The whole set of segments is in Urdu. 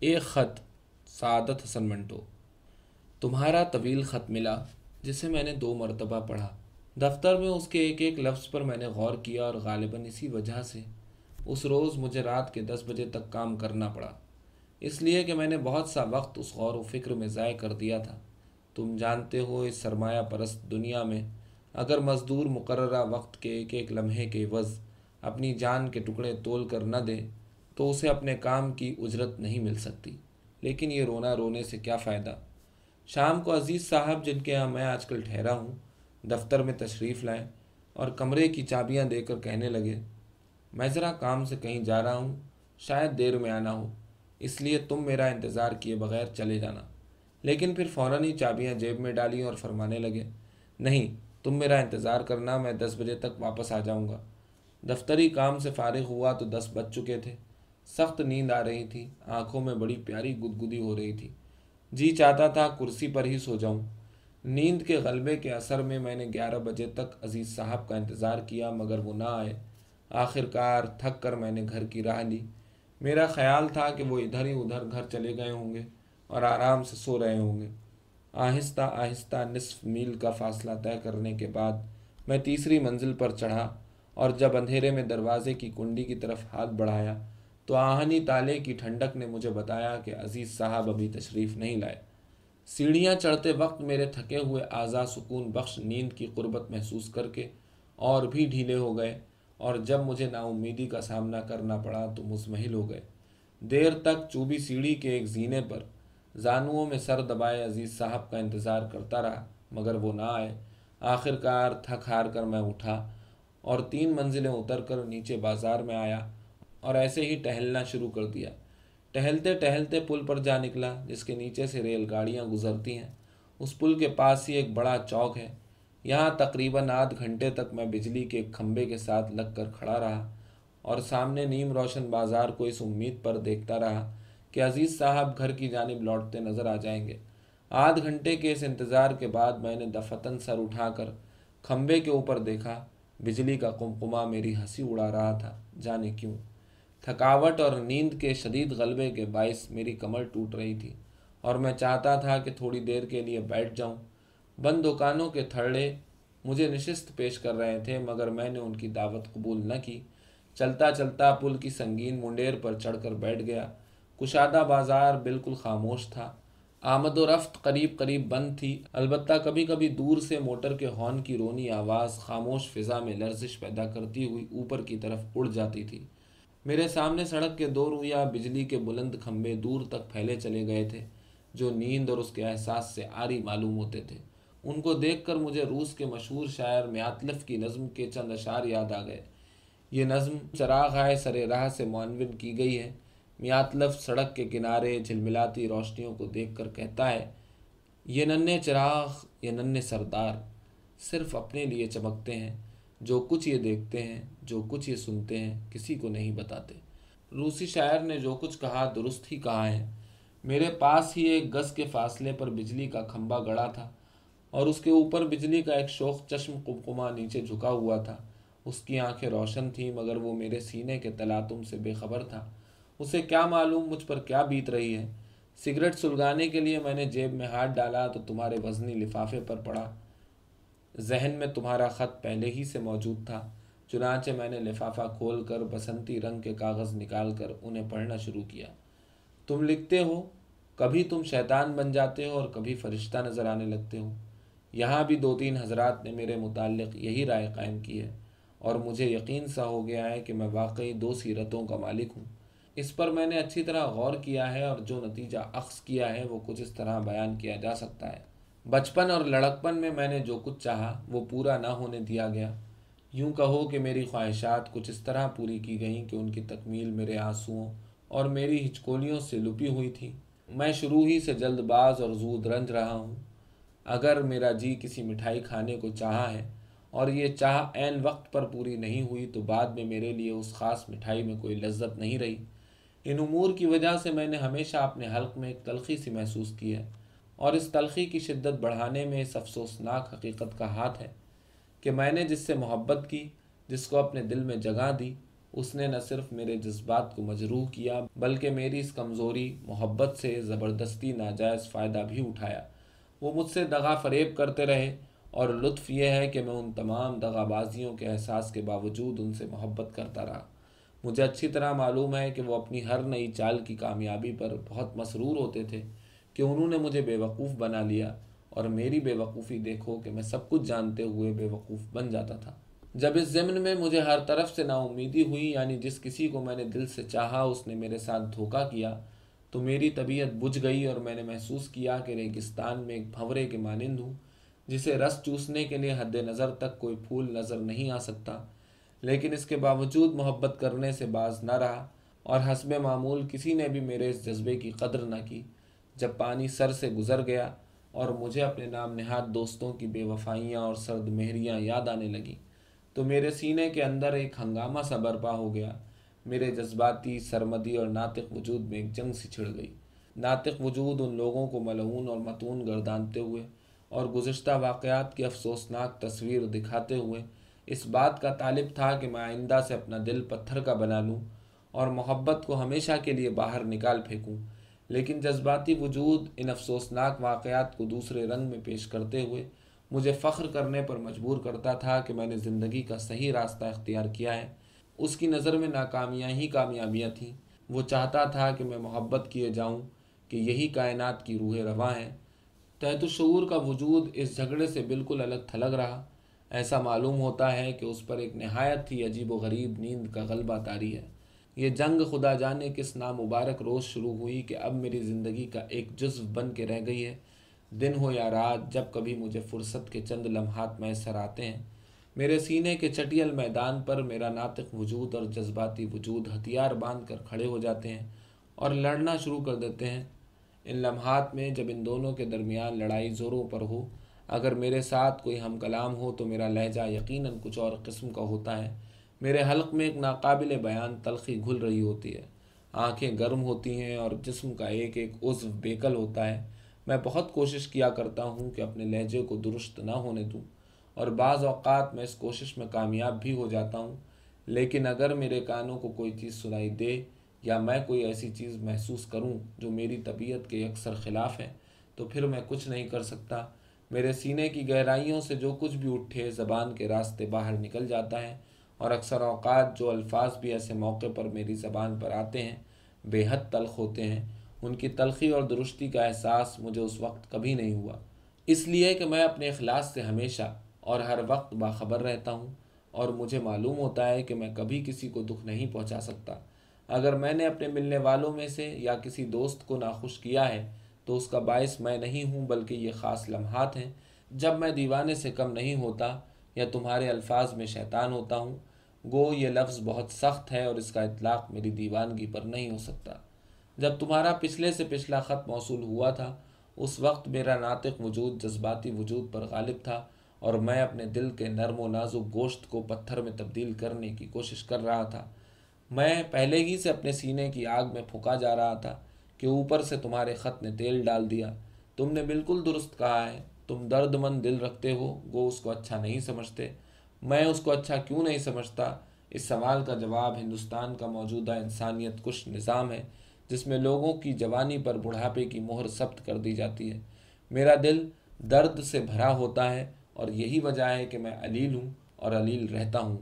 ایک خط سعادت حسن منٹو۔ تمہارا طویل خط ملا، جسے میں نے دو مرتبہ پڑھا۔ دفتر میں اس کے ایک ایک لفظ پر میں نے غور کیا اور غالباً اسی وجہ سے اس روز مجھے رات کے دس بجے تک کام کرنا پڑا۔ اس لیے کہ میں نے بہت سا وقت اس غور و فکر میں ضائع کر دیا تھا۔ تم جانتے ہو اس سرمایہ پرست دنیا میں، اگر مزدور مقررہ وقت کے ایک ایک لمحے کے وز اپنی جان کے ٹکڑے تول کر نہ دے تو اسے اپنے کام کی اجرت نہیں مل سکتی۔ لیکن یہ رونا رونے سے کیا فائدہ؟ شام کو عزیز صاحب جن کے یہاں میں آج کل ٹھہرا ہوں، دفتر میں تشریف لائیں اور کمرے کی چابیاں دے کر کہنے لگے، میں ذرا کام سے کہیں جا رہا ہوں، شاید دیر میں آنا ہو، اس لیے تم میرا انتظار کیے بغیر چلے جانا لیکن پھر فوراً ہی چابیاں جیب میں ڈالی اور فرمانے لگے، نہیں، تم میرا انتظار کرنا، میں دس بجے تک واپس آ جاؤں گا۔ دفتری کام سے فارغ ہوا تو دس بج چکے تھے۔ سخت نیند آ رہی تھی، آنکھوں میں بڑی پیاری گدگدی ہو رہی تھی۔ جی چاہتا تھا کرسی پر ہی سو جاؤں۔ نیند کے غلبے کے اثر میں میں نے گیارہ بجے تک عزیز صاحب کا انتظار کیا، مگر وہ نہ آئے۔ آخر کار تھک کر میں نے گھر کی راہ لی۔ میرا خیال تھا کہ وہ ادھر ہی ادھر گھر چلے گئے ہوں گے اور آرام سے سو رہے ہوں گے۔ آہستہ آہستہ نصف میل کا فاصلہ طے کرنے کے بعد میں تیسری منزل پر چڑھا اور جب اندھیرے میں دروازے کی کنڈی کی طرف ہاتھ بڑھایا تو آہنی تالے کی ٹھنڈک نے مجھے بتایا کہ عزیز صاحب ابھی تشریف نہیں لائے۔ سیڑھیاں چڑھتے وقت میرے تھکے ہوئے اعضا سکون بخش نیند کی قربت محسوس کر کے اور بھی ڈھیلے ہو گئے اور جب مجھے نا امیدی کا سامنا کرنا پڑا تو مزمحل ہو گئے۔ دیر تک چوبی سیڑھی کے ایک زینے پر زانوؤں میں سر دبائے عزیز صاحب کا انتظار کرتا رہا، مگر وہ نہ آئے۔ آخر کار تھک ہار کر میں اٹھا اور تین منزلیں اتر کر نیچے بازار میں آیا۔ اور ایسے ہی ٹہلنا شروع کر دیا۔ ٹہلتے ٹہلتے پل پر جا نکلا، جس کے نیچے سے ریل گاڑیاں گزرتی ہیں۔ اس پل کے پاس ہی ایک بڑا چوک ہے۔ یہاں تقریباً آدھ گھنٹے تک میں بجلی کے کھمبے کے ساتھ لگ کر کھڑا رہا اور سامنے نیم روشن بازار کو اس امید پر دیکھتا رہا کہ عزیز صاحب گھر کی جانب لوٹتے نظر آ جائیں گے۔ آدھ گھنٹے کے اس انتظار کے بعد میں نے دفتن سر اٹھا کر کھمبے کے اوپر دیکھا، بجلی کا کمکما میری ہنسی اڑا رہا تھا، جانے کیوں؟ تھکاوٹ اور نیند کے شدید غلبے کے باعث میری کمر ٹوٹ رہی تھی اور میں چاہتا تھا کہ تھوڑی دیر کے لیے بیٹھ جاؤں۔ بند دکانوں کے تھڑے مجھے نشست پیش کر رہے تھے، مگر میں نے ان کی دعوت قبول نہ کی۔ چلتا چلتا پل کی سنگین منڈیر پر چڑھ کر بیٹھ گیا۔ کشادہ بازار بالکل خاموش تھا۔ آمد و رفت قریب قریب بند تھی۔ البتہ کبھی کبھی دور سے موٹر کے ہارن کی رونی آواز خاموش فضا میں لرزش پیدا کرتی ہوئی اوپر کی طرف اڑ جاتی تھی۔ میرے سامنے سڑک کے دو رویا بجلی کے بلند کھمبے دور تک پھیلے چلے گئے تھے، جو نیند اور اس کے احساس سے آری معلوم ہوتے تھے۔ ان کو دیکھ کر مجھے روس کے مشہور شاعر میاتلف کی نظم کے چند اشعار یاد آ گئے۔ یہ نظم چراغ آئے سر راہ سے معنون کی گئی ہے۔ میاتلف سڑک کے کنارے جھلملاتی روشنیوں کو دیکھ کر کہتا ہے، یہ ننے چراغ، یہ ننے سردار، صرف اپنے لیے چمکتے ہیں، جو کچھ یہ دیکھتے ہیں جو کچھ یہ سنتے ہیں، کسی کو نہیں بتاتے۔ روسی شاعر نے جو کچھ کہا، درست ہی کہا ہے۔ میرے پاس ہی ایک گز کے فاصلے پر بجلی کا کھمبا گڑا تھا اور اس کے اوپر بجلی کا ایک شوخ چشم کمکما نیچے جھکا ہوا تھا۔ اس کی آنکھیں روشن تھیں، مگر وہ میرے سینے کے تلاتم سے بے خبر تھا۔ اسے کیا معلوم مجھ پر کیا بیت رہی ہے؟ سگریٹ سلگانے کے لیے میں نے جیب میں ہاتھ ڈالا تو تمہارے وزنی لفافے پر پڑا۔ ذہن میں تمہارا خط پہلے ہی سے موجود تھا۔ چنانچہ میں نے لفافہ کھول کر بسنتی رنگ کے کاغذ نکال کر انہیں پڑھنا شروع کیا۔ تم لکھتے ہو، کبھی تم شیطان بن جاتے ہو اور کبھی فرشتہ نظر آنے لگتے ہو۔ یہاں بھی دو تین حضرات نے میرے متعلق یہی رائے قائم کی ہے اور مجھے یقین سا ہو گیا ہے کہ میں واقعی دو سیرتوں کا مالک ہوں۔ اس پر میں نے اچھی طرح غور کیا ہے اور جو نتیجہ اخذ کیا ہے وہ کچھ اس طرح بیان کیا جا سکتا ہے۔ بچپن اور لڑکپن میں میں نے جو کچھ چاہا وہ پورا نہ ہونے دیا گیا۔ یوں کہو کہ میری خواہشات کچھ اس طرح پوری کی گئیں کہ ان کی تکمیل میرے آنسوؤں اور میری ہچکولیوں سے لپی ہوئی تھی۔ میں شروع ہی سے جلد باز اور زود رنج رہا ہوں۔ اگر میرا جی کسی مٹھائی کھانے کو چاہا ہے اور یہ چاہ عین وقت پر پوری نہیں ہوئی تو بعد میں میرے لیے اس خاص مٹھائی میں کوئی لذت نہیں رہی۔ ان امور کی وجہ سے میں نے ہمیشہ اپنے حلق میں ایک تلخی سی محسوس کی ہے اور اس تلخی کی شدت بڑھانے میں اس افسوسناک حقیقت کا ہاتھ ہے۔ کہ میں نے جس سے محبت کی، جس کو اپنے دل میں جگہ دی، اس نے نہ صرف میرے جذبات کو مجروح کیا، بلکہ میری اس کمزوری، محبت سے زبردستی ناجائز فائدہ بھی اٹھایا۔ وہ مجھ سے دغا فریب کرتے رہے اور لطف یہ ہے کہ میں ان تمام دغا بازیوں کے احساس کے باوجود ان سے محبت کرتا رہا۔ مجھے اچھی طرح معلوم ہے کہ وہ اپنی ہر نئی چال کی کامیابی پر بہت مسرور ہوتے تھے کہ انہوں نے مجھے بے وقوف بنا لیا۔ اور میری بے وقوفی دیکھو کہ میں سب کچھ جانتے ہوئے بے وقوف بن جاتا تھا۔ جب اس ضمن میں مجھے ہر طرف سے نا امیدی ہوئی یعنی جس کسی کو میں نے دل سے چاہا، اس نے میرے ساتھ دھوکہ کیا، تو میری طبیعت بجھ گئی اور میں نے محسوس کیا کہ ریگستان میں ایک بھنورے کے مانند ہوں، جسے رس چوسنے کے لیے حد نظر تک کوئی پھول نظر نہیں آ سکتا۔ لیکن اس کے باوجود محبت کرنے سے باز نہ رہا اور حسب معمول کسی نے بھی میرے اس جذبے کی قدر نہ کی۔ جب پانی سر سے گزر گیا اور مجھے اپنے نام نہاد دوستوں کی بے وفائیاں اور سرد مہریاں یاد آنے لگیں۔ تو میرے سینے کے اندر ایک ہنگامہ سا برپا ہو گیا۔ میرے جذباتی، سرمدی اور ناطق وجود میں ایک جنگ سی چھڑ گئی۔ ناطق وجود ان لوگوں کو ملعون اور متون گردانتے ہوئے اور گزشتہ واقعات کی افسوسناک تصویر دکھاتے ہوئے اس بات کا طالب تھا کہ میں آئندہ سے اپنا دل پتھر کا بنا لوں اور محبت کو ہمیشہ کے لیے باہر نکال پھینکوں۔ لیکن جذباتی وجود ان افسوسناک واقعات کو دوسرے رنگ میں پیش کرتے ہوئے مجھے فخر کرنے پر مجبور کرتا تھا کہ میں نے زندگی کا صحیح راستہ اختیار کیا ہے۔ اس کی نظر میں ناکامیاں ہی کامیابیاں تھیں۔ وہ چاہتا تھا کہ میں محبت کیے جاؤں، کہ یہی کائنات کی روح رواں ہے تحت شعور کا وجود اس جھگڑے سے بالکل الگ تھلگ رہا۔ ایسا معلوم ہوتا ہے کہ اس پر ایک نہایت ہی عجیب و غریب نیند کا غلبہ تاری ہے۔ یہ جنگ خدا جانے کس نامبارک روز شروع ہوئی کہ اب میری زندگی کا ایک جزو بن کے رہ گئی ہے۔ دن ہو یا رات جب کبھی مجھے فرصت کے چند لمحات میسر آتے ہیں۔ میرے سینے کے چٹیل میدان پر میرا ناطق وجود اور جذباتی وجود ہتھیار باندھ کر کھڑے ہو جاتے ہیں اور لڑنا شروع کر دیتے ہیں۔ ان لمحات میں جب ان دونوں کے درمیان لڑائی زوروں پر ہو، اگر میرے ساتھ کوئی ہم کلام ہو تو میرا لہجہ یقیناً کچھ اور قسم کا ہوتا ہے۔ میرے حلق میں ایک ناقابل بیان تلخی گھل رہی ہوتی ہے۔ آنکھیں گرم ہوتی ہیں اور جسم کا ایک ایک عضو بیکل ہوتا ہے۔ میں بہت کوشش کیا کرتا ہوں کہ اپنے لہجے کو درست نہ ہونے دوں اور بعض اوقات میں اس کوشش میں کامیاب بھی ہو جاتا ہوں۔ لیکن اگر میرے کانوں کو کوئی چیز سنائی دے یا میں کوئی ایسی چیز محسوس کروں جو میری طبیعت کے اکثر خلاف ہے، تو پھر میں کچھ نہیں کر سکتا۔ میرے سینے کی گہرائیوں سے جو کچھ بھی اٹھے، زبان کے راستے باہر نکل جاتا ہے۔ اور اکثر اوقات جو الفاظ بھی ایسے موقع پر میری زبان پر آتے ہیں، بے حد تلخ ہوتے ہیں۔ ان کی تلخی اور درستی کا احساس مجھے اس وقت کبھی نہیں ہوا۔ اس لیے کہ میں اپنے اخلاص سے ہمیشہ اور ہر وقت باخبر رہتا ہوں اور مجھے معلوم ہوتا ہے کہ میں کبھی کسی کو دکھ نہیں پہنچا سکتا۔ اگر میں نے اپنے ملنے والوں میں سے یا کسی دوست کو ناخوش کیا ہے، تو اس کا باعث میں نہیں ہوں، بلکہ یہ خاص لمحات ہیں۔ جب میں دیوانے سے کم نہیں ہوتا یا تمہارے الفاظ میں شیطان ہوتا ہوں گو یہ لفظ بہت سخت ہے اور اس کا اطلاق میری دیوانگی پر نہیں ہو سکتا۔ جب تمہارا پچھلے سے پچھلا خط موصول ہوا تھا، اس وقت میرا ناطق وجود، جذباتی وجود پر غالب تھا اور میں اپنے دل کے نرم و نازک گوشت کو پتھر میں تبدیل کرنے کی کوشش کر رہا تھا۔ میں پہلے ہی سے اپنے سینے کی آگ میں پھونکا جا رہا تھا کہ اوپر سے تمہارے خط نے تیل ڈال دیا۔ تم نے بالکل درست کہا ہے، تم درد مند دل رکھتے ہو، گو اس کو اچھا نہیں سمجھتے۔ میں اس کو اچھا کیوں نہیں سمجھتا؟ اس سوال کا جواب ہندوستان کا موجودہ انسانیت کش نظام ہے، جس میں لوگوں کی جوانی پر بڑھاپے کی مہر ثبت کر دی جاتی ہے۔ میرا دل درد سے بھرا ہوتا ہے اور یہی وجہ ہے کہ میں علیل ہوں اور علیل رہتا ہوں۔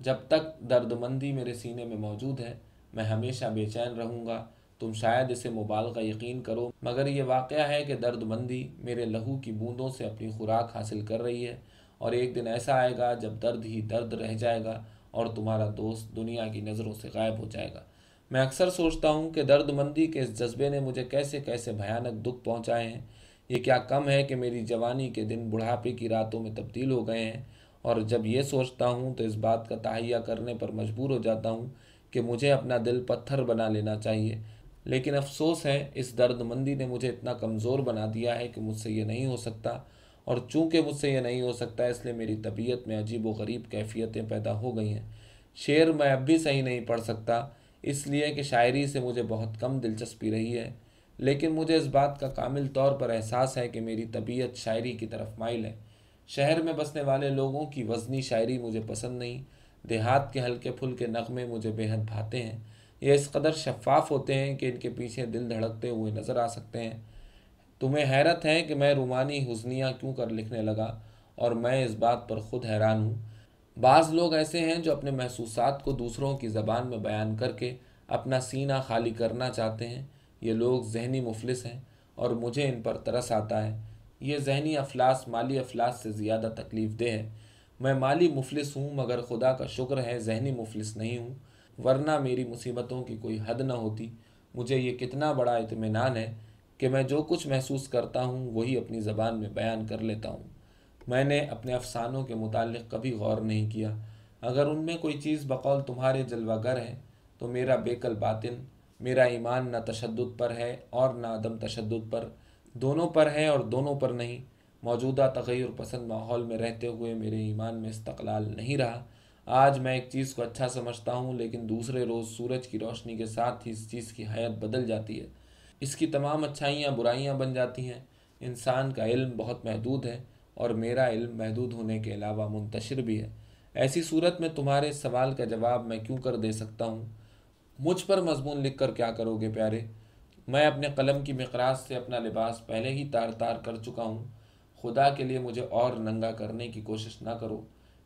جب تک درد مندی میرے سینے میں موجود ہے، میں ہمیشہ بے چین رہوں گا۔ تم شاید اسے مبالغہ یقین کرو، مگر یہ واقعہ ہے کہ درد مندی میرے لہو کی بوندوں سے اپنی خوراک حاصل کر رہی ہے۔ اور ایک دن ایسا آئے گا جب درد ہی درد رہ جائے گا اور تمہارا دوست دنیا کی نظروں سے غائب ہو جائے گا۔ میں اکثر سوچتا ہوں کہ درد مندی کے اس جذبے نے مجھے کیسے کیسے بھیانک دکھ پہنچائے ہیں۔ یہ کیا کم ہے کہ میری جوانی کے دن بڑھاپے کی راتوں میں تبدیل ہو گئے ہیں؟ اور جب یہ سوچتا ہوں تو اس بات کا تہیہ کرنے پر مجبور ہو جاتا ہوں کہ مجھے اپنا دل پتھر بنا لینا چاہیے۔ لیکن افسوس ہے، اس درد مندی نے مجھے اتنا کمزور بنا دیا ہے کہ مجھ سے یہ نہیں ہو سکتا۔ اور چونکہ مجھ سے یہ نہیں ہو سکتا، اس لیے میری طبیعت میں عجیب و غریب کیفیتیں پیدا ہو گئی ہیں۔ شعر میں اب بھی صحیح نہیں پڑھ سکتا، اس لیے کہ شاعری سے مجھے بہت کم دلچسپی رہی ہے۔ لیکن مجھے اس بات کا کامل طور پر احساس ہے کہ میری طبیعت شاعری کی طرف مائل ہے۔ شہر میں بسنے والے لوگوں کی وزنی شاعری مجھے پسند نہیں، دیہات کے ہلکے پھلکے نغمے مجھے بے حد بھاتے ہیں۔ یہ اس قدر شفاف ہوتے ہیں کہ ان کے پیچھے دل دھڑکتے ہوئے نظر آ سکتے ہیں۔ تمہیں حیرت ہے کہ میں رومانی حسنیاں کیوں کر لکھنے لگا اور میں اس بات پر خود حیران ہوں۔ بعض لوگ ایسے ہیں جو اپنے محسوسات کو دوسروں کی زبان میں بیان کر کے اپنا سینہ خالی کرنا چاہتے ہیں۔ یہ لوگ ذہنی مفلس ہیں اور مجھے ان پر ترس آتا ہے۔ یہ ذہنی افلاس، مالی افلاس سے زیادہ تکلیف دہ ہے۔ میں مالی مفلس ہوں مگر خدا کا شکر ہے ذہنی مفلس نہیں ہوں۔ ورنہ میری مصیبتوں کی کوئی حد نہ ہوتی۔ مجھے یہ کتنا بڑا اطمینان ہے۔ کہ میں جو کچھ محسوس کرتا ہوں، وہی اپنی زبان میں بیان کر لیتا ہوں۔ میں نے اپنے افسانوں کے متعلق کبھی غور نہیں کیا۔ اگر ان میں کوئی چیز بقول تمہارے جلوہ گر ہے، تو میرا بیکل باطن، میرا ایمان نہ تشدد پر ہے اور نہ عدم تشدد پر۔ دونوں پر ہے اور دونوں پر نہیں۔ موجودہ تغیر پسند ماحول میں رہتے ہوئے میرے ایمان میں استقلال نہیں رہا۔ آج میں ایک چیز کو اچھا سمجھتا ہوں، لیکن دوسرے روز سورج کی روشنی کے ساتھ ہی اس چیز کی حیت بدل جاتی ہے۔ اس کی تمام اچھائیاں برائیاں بن جاتی ہیں۔ انسان کا علم بہت محدود ہے اور میرا علم محدود ہونے کے علاوہ منتشر بھی ہے۔ ایسی صورت میں تمہارے سوال کا جواب میں کیوں کر دے سکتا ہوں؟ مجھ پر مضمون لکھ کر کیا کرو گے پیارے؟ میں اپنے قلم کی مقراض سے اپنا لباس پہلے ہی تار تار کر چکا ہوں۔ خدا کے لیے مجھے اور ننگا کرنے کی کوشش نہ کرو۔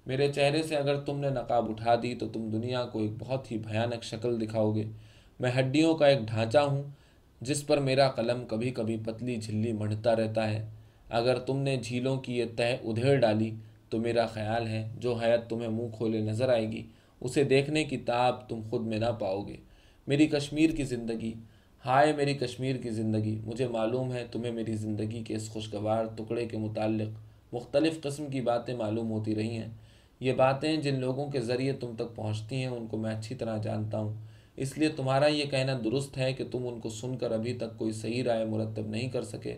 میرے چہرے سے اگر تم نے نقاب اٹھا دی تو تم دنیا کو ایک بہت ہی بھیانک شکل دکھاؤ گے۔ میں ہڈیوں کا ایک ڈھانچہ ہوں۔ جس پر میرا قلم کبھی کبھی پتلی جھلی مڑھتا رہتا ہے۔ اگر تم نے جھیلوں کی یہ تہ ادھیڑ ڈالی تو میرا خیال ہے جو حیت تمہیں منہ کھولے نظر آئے گی، اسے دیکھنے کی تاب تم خود میں نہ پاؤ گے۔ میری کشمیر کی زندگی، ہائے میری کشمیر کی زندگی، مجھے معلوم ہے تمہیں میری زندگی کے اس خوشگوار ٹکڑے کے متعلق مختلف قسم کی باتیں معلوم ہوتی رہی ہیں۔ یہ باتیں جن لوگوں کے ذریعے تم تک پہنچتی ہیں، ان کو میں اچھی طرح جانتا ہوں۔ اس لیے تمہارا یہ کہنا درست ہے کہ تم ان کو سن کر ابھی تک کوئی صحیح رائے مرتب نہیں کر سکے۔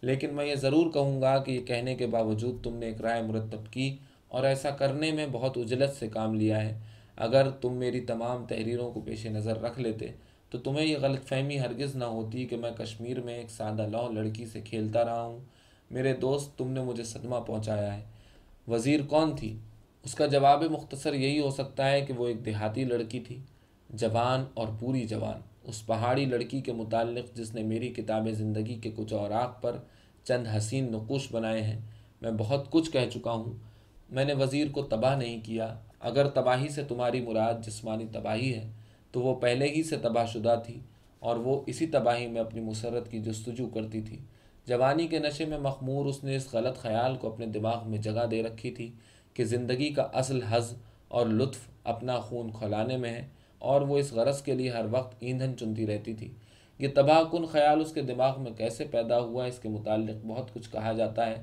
لیکن میں یہ ضرور کہوں گا کہ یہ کہنے کے باوجود تم نے ایک رائے مرتب کی اور ایسا کرنے میں بہت اجلت سے کام لیا ہے۔ اگر تم میری تمام تحریروں کو پیش نظر رکھ لیتے تو تمہیں یہ غلط فہمی ہرگز نہ ہوتی کہ میں کشمیر میں ایک سادہ لو لڑکی سے کھیلتا رہا ہوں۔ میرے دوست، تم نے مجھے صدمہ پہنچایا ہے۔ وزیر کون تھی؟ اس کا جواب مختصر یہی ہو سکتا ہے کہ وہ ایک دیہاتی لڑکی تھی۔ جوان اور پوری جوان۔ اس پہاڑی لڑکی کے متعلق جس نے میری کتاب زندگی کے کچھ اوراق پر چند حسین نقوش بنائے ہیں، میں بہت کچھ کہہ چکا ہوں۔ میں نے وزیر کو تباہ نہیں کیا۔ اگر تباہی سے تمہاری مراد جسمانی تباہی ہے، تو وہ پہلے ہی سے تباہ شدہ تھی اور وہ اسی تباہی میں اپنی مسرت کی جستجو کرتی تھی۔ جوانی کے نشے میں مخمور اس نے اس غلط خیال کو اپنے دماغ میں جگہ دے رکھی تھی کہ زندگی کا اصل حز اور لطف اپنا خون کھلانے میں ہے۔ اور وہ اس غرض کے لیے ہر وقت ایندھن چنتی رہتی تھی۔ یہ تباہ کن خیال اس کے دماغ میں کیسے پیدا ہوا اس کے متعلق بہت کچھ کہا جاتا ہے۔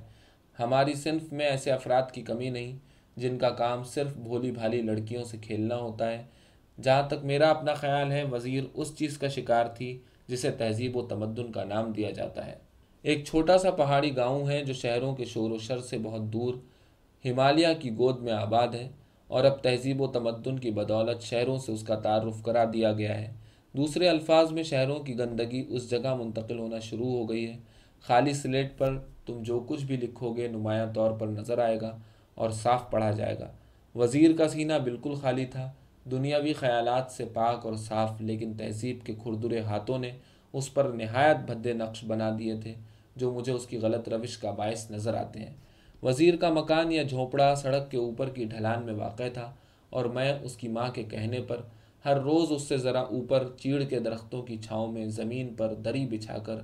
ہماری صنف میں ایسے افراد کی کمی نہیں، جن کا کام صرف بھولی بھالی لڑکیوں سے کھیلنا ہوتا ہے۔ جہاں تک میرا اپنا خیال ہے، وزیر اس چیز کا شکار تھی جسے تہذیب و تمدن کا نام دیا جاتا ہے۔ ایک چھوٹا سا پہاڑی گاؤں ہے جو شہروں کے شور و شر سے بہت دور، ہمالیہ کی گود میں آباد ہے۔ اور اب تہذیب و تمدن کی بدولت شہروں سے اس کا تعارف کرا دیا گیا ہے۔ دوسرے الفاظ میں شہروں کی گندگی اس جگہ منتقل ہونا شروع ہو گئی ہے۔ خالی سلیٹ پر تم جو کچھ بھی لکھو گے نمایاں طور پر نظر آئے گا اور صاف پڑھا جائے گا۔ وزیر کا سینہ بالکل خالی تھا۔ دنیاوی خیالات سے پاک اور صاف، لیکن تہذیب کے کھردرے ہاتھوں نے اس پر نہایت بھدے نقش بنا دیے تھے جو مجھے اس کی غلط روش کا باعث نظر آتے ہیں۔ وزیر کا مکان یا جھونپڑا سڑک کے اوپر کی ڈھلان میں واقع تھا اور میں اس کی ماں کے کہنے پر ہر روز اس سے ذرا اوپر چیڑ کے درختوں کی چھاؤں میں زمین پر دری بچھا کر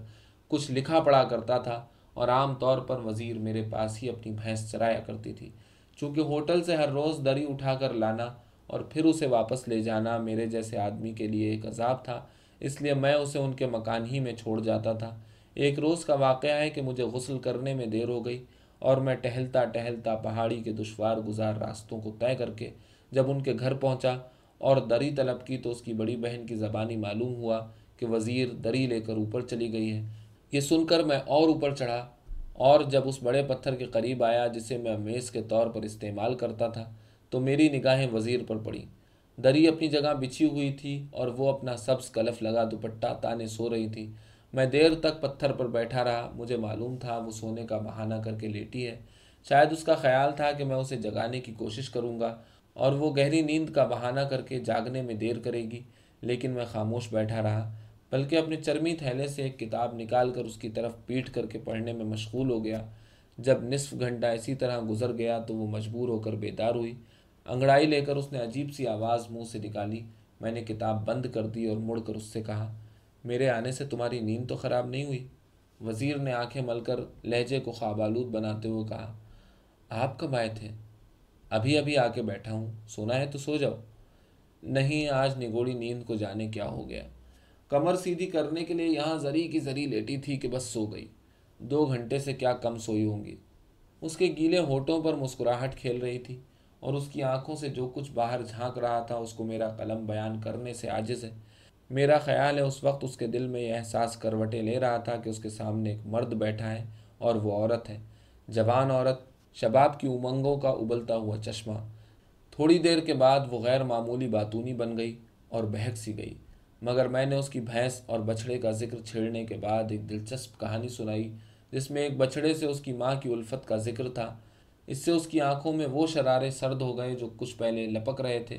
کچھ لکھا پڑا کرتا تھا اور عام طور پر وزیر میرے پاس ہی اپنی بھینس چرایا کرتی تھی۔ چونکہ ہوٹل سے ہر روز دری اٹھا کر لانا اور پھر اسے واپس لے جانا میرے جیسے آدمی کے لیے ایک عذاب تھا، اس لیے میں اسے ان کے مکان ہی میں چھوڑ جاتا تھا۔ ایک روز کا واقعہ ہے کہ مجھے غسل کرنے میں دیر ہو گئی اور میں ٹہلتا ٹہلتا پہاڑی کے دشوار گزار راستوں کو طے کر کے جب ان کے گھر پہنچا اور دری طلب کی تو اس کی بڑی بہن کی زبانی معلوم ہوا کہ وزیر دری لے کر اوپر چلی گئی ہے یہ سن کر میں اور اوپر چڑھا اور جب اس بڑے پتھر کے قریب آیا جسے میں میز کے طور پر استعمال کرتا تھا تو میری نگاہیں وزیر پر پڑی۔ دری اپنی جگہ بچھی ہوئی تھی اور وہ اپنا سبز کلف لگا دوپٹہ تانے سو رہی تھی۔ میں دیر تک پتھر پر بیٹھا رہا، مجھے معلوم تھا وہ سونے کا بہانہ کر کے لیٹی ہے۔ شاید اس کا خیال تھا کہ میں اسے جگانے کی کوشش کروں گا اور وہ گہری نیند کا بہانہ کر کے جاگنے میں دیر کرے گی، لیکن میں خاموش بیٹھا رہا۔ بلکہ اپنے چرمی تھیلے سے ایک کتاب نکال کر اس کی طرف پیٹ کر کے پڑھنے میں مشغول ہو گیا۔ جب نصف گھنٹہ اسی طرح گزر گیا تو وہ مجبور ہو کر بیدار ہوئی۔ انگڑائی لے کر اس نے عجیب سی آواز منہ سے نکالی۔ میں نے کتاب بند کر دی اور مڑ کر اس سے کہا میرے آنے سے تمہاری نیند تو خراب نہیں ہوئی؟ وزیر نے آنکھیں مل کر لہجے کو خواب آلود بناتے ہوئے کہا، آپ کب آئے تھے؟ ابھی ابھی آ کے بیٹھا ہوں۔ سونا ہے تو سو جاؤ۔ نہیں، آج نگوڑی نیند کو جانے کیا ہو گیا۔ کمر سیدھی کرنے کے لیے یہاں زری کی زری لیٹی تھی کہ بس سو گئی۔ دو گھنٹے سے کیا کم سوئی ہوں گی؟ اس کے گیلے ہوٹوں پر مسکراہٹ کھیل رہی تھی اور اس کی آنکھوں سے جو کچھ باہر جھانک رہا تھا، اس کو میرا قلم بیان کرنے سے عاجز ہے۔ میرا خیال ہے اس وقت اس کے دل میں یہ احساس کروٹیں لے رہا تھا کہ اس کے سامنے ایک مرد بیٹھا ہے اور وہ عورت ہے۔ جوان عورت شباب کی امنگوں کا ابلتا ہوا چشمہ۔ تھوڑی دیر کے بعد وہ غیر معمولی باتونی بن گئی اور بہک سی گئی۔ مگر میں نے اس کی بھینس اور بچھڑے کا ذکر چھیڑنے کے بعد ایک دلچسپ کہانی سنائی، جس میں ایک بچھڑے سے اس کی ماں کی الفت کا ذکر تھا۔ اس سے اس کی آنکھوں میں وہ شرارے سرد ہو گئے جو کچھ پہلے لپک رہے تھے۔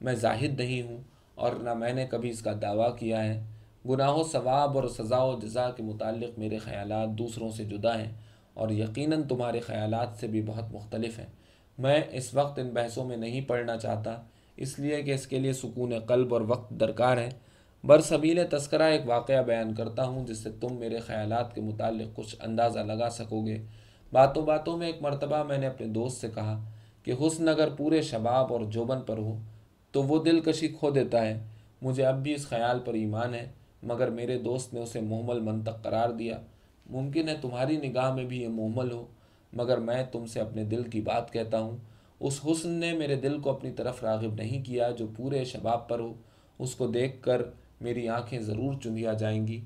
میں زاہد نہیں ہوں۔ اور نہ میں نے کبھی اس کا دعویٰ کیا ہے۔ گناہ و ثواب اور سزا و جزا کے متعلق میرے خیالات دوسروں سے جدا ہیں اور یقیناً تمہارے خیالات سے بھی بہت مختلف ہیں۔ میں اس وقت ان بحثوں میں نہیں پڑھنا چاہتا، اس لیے کہ اس کے لیے سکون قلب اور وقت درکار ہے برصبیل تذکرہ ایک واقعہ بیان کرتا ہوں، جس سے تم میرے خیالات کے متعلق کچھ اندازہ لگا سکو گے۔ باتوں باتوں میں ایک مرتبہ میں نے اپنے دوست سے کہا کہ حسن اگر پورے شباب اور جوبن پر ہو۔ تو وہ دلکشی کھو دیتا ہے۔ مجھے اب بھی اس خیال پر ایمان ہے، مگر میرے دوست نے اسے محمل منطق قرار دیا۔ ممکن ہے تمہاری نگاہ میں بھی یہ محمل ہو، مگر میں تم سے اپنے دل کی بات کہتا ہوں۔ اس حسن نے میرے دل کو اپنی طرف راغب نہیں کیا جو پورے شباب پر ہو۔ اس کو دیکھ کر میری آنکھیں ضرور چندیا جائیں گی۔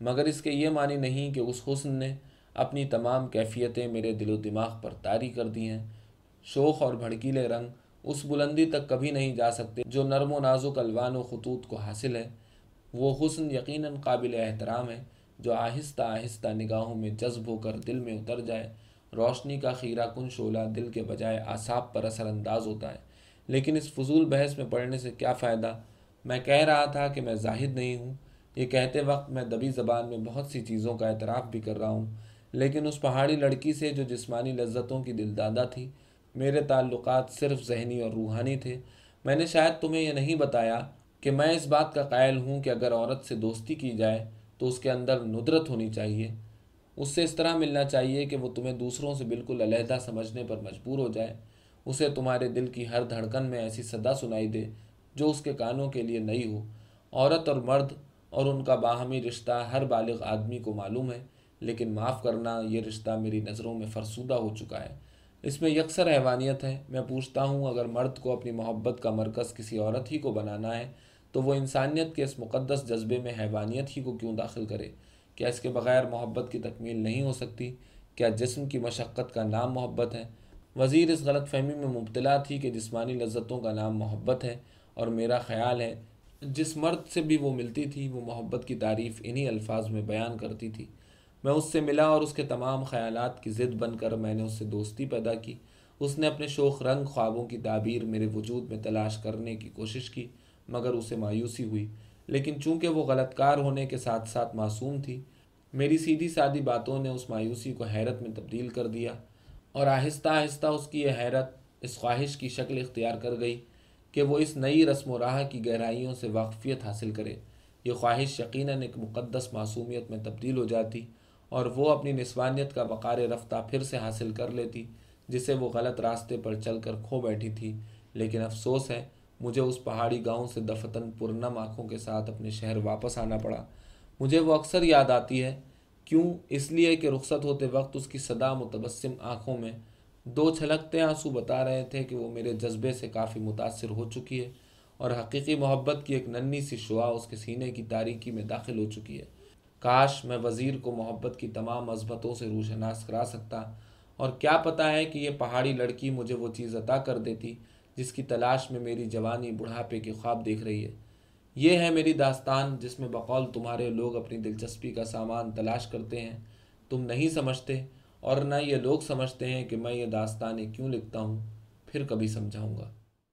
مگر اس کے یہ معنی نہیں کہ اس حسن نے اپنی تمام کیفیتیں میرے دل و دماغ پر طاری کر دی ہیں۔ شوخ اور بھڑکیلے رنگ اس بلندی تک کبھی نہیں جا سکتے جو نرم و نازک الوان و خطوط کو حاصل ہے۔ وہ حسن یقیناً قابل احترام ہے جو آہستہ آہستہ نگاہوں میں جذب ہو کر دل میں اتر جائے۔ روشنی کا خیرہ کن شعلہ دل کے بجائے آساب پر اثر انداز ہوتا ہے۔ لیکن اس فضول بحث میں پڑھنے سے کیا فائدہ؟ میں کہہ رہا تھا کہ میں زاہد نہیں ہوں۔ یہ کہتے وقت میں دبی زبان میں بہت سی چیزوں کا اعتراف بھی کر رہا ہوں۔ لیکن اس پہاڑی لڑکی سے جو جسمانی لذتوں کی دلدادہ تھی میرے تعلقات صرف ذہنی اور روحانی تھے۔ میں نے شاید تمہیں یہ نہیں بتایا کہ میں اس بات کا قائل ہوں کہ اگر عورت سے دوستی کی جائے تو اس کے اندر ندرت ہونی چاہیے۔ اس سے اس طرح ملنا چاہیے کہ وہ تمہیں دوسروں سے بالکل علیحدہ سمجھنے پر مجبور ہو جائے۔ اسے تمہارے دل کی ہر دھڑکن میں ایسی صدا سنائی دے جو اس کے کانوں کے لیے نئی ہو۔ عورت اور مرد اور ان کا باہمی رشتہ ہر بالغ آدمی کو معلوم ہے، لیکن معاف کرنا یہ رشتہ میری نظروں میں فرسودہ ہو چکا ہے۔ اس میں یکسر حیوانیت ہے۔ میں پوچھتا ہوں، اگر مرد کو اپنی محبت کا مرکز کسی عورت ہی کو بنانا ہے، تو وہ انسانیت کے اس مقدس جذبے میں حیوانیت ہی کو کیوں داخل کرے؟ کیا اس کے بغیر محبت کی تکمیل نہیں ہو سکتی؟ کیا جسم کی مشقت کا نام محبت ہے؟ وزیر اس غلط فہمی میں مبتلا تھی کہ جسمانی لذتوں کا نام محبت ہے اور میرا خیال ہے، جس مرد سے بھی وہ ملتی تھی، وہ محبت کی تعریف انہی الفاظ میں بیان کرتی تھی۔ میں اس سے ملا اور اس کے تمام خیالات کی ضد بن کر میں نے اس سے دوستی پیدا کی۔ اس نے اپنے شوخ رنگ خوابوں کی تعبیر میرے وجود میں تلاش کرنے کی کوشش کی، مگر اسے مایوسی ہوئی۔ لیکن چونکہ وہ غلط کار ہونے کے ساتھ ساتھ معصوم تھی، میری سیدھی سادی باتوں نے اس مایوسی کو حیرت میں تبدیل کر دیا اور آہستہ آہستہ اس کی یہ حیرت اس خواہش کی شکل اختیار کر گئی کہ وہ اس نئی رسم و راہ کی گہرائیوں سے واقفیت حاصل کرے۔ یہ خواہش یقیناً ایک مقدس معصومیت میں تبدیل ہو جاتی۔ اور وہ اپنی نسوانیت کا وقار رفتہ پھر سے حاصل کر لیتی، جسے وہ غلط راستے پر چل کر کھو بیٹھی تھی۔ لیکن افسوس ہے، مجھے اس پہاڑی گاؤں سے دفتن پرنم آنکھوں کے ساتھ اپنے شہر واپس آنا پڑا۔ مجھے وہ اکثر یاد آتی ہے، کیوں؟ اس لیے کہ رخصت ہوتے وقت اس کی صدا متبسم آنکھوں میں دو چھلکتے آنسو بتا رہے تھے کہ وہ میرے جذبے سے کافی متاثر ہو چکی ہے اور حقیقی محبت کی ایک ننی سی شعا اس کے سینے کی تاریکی میں داخل ہو چکی ہے۔ کاش میں وزیر کو محبت کی تمام مذہبتوں سے روشناس کرا سکتا۔ اور کیا پتا ہے کہ یہ پہاڑی لڑکی مجھے وہ چیز عطا کر دیتی جس کی تلاش میں میری جوانی بڑھاپے کے خواب دیکھ رہی ہے۔ یہ ہے میری داستان جس میں بقول تمہارے لوگ اپنی دلچسپی کا سامان تلاش کرتے ہیں۔ تم نہیں سمجھتے اور نہ یہ لوگ سمجھتے ہیں کہ میں یہ داستانیں کیوں لکھتا ہوں۔ پھر کبھی سمجھاؤں گا۔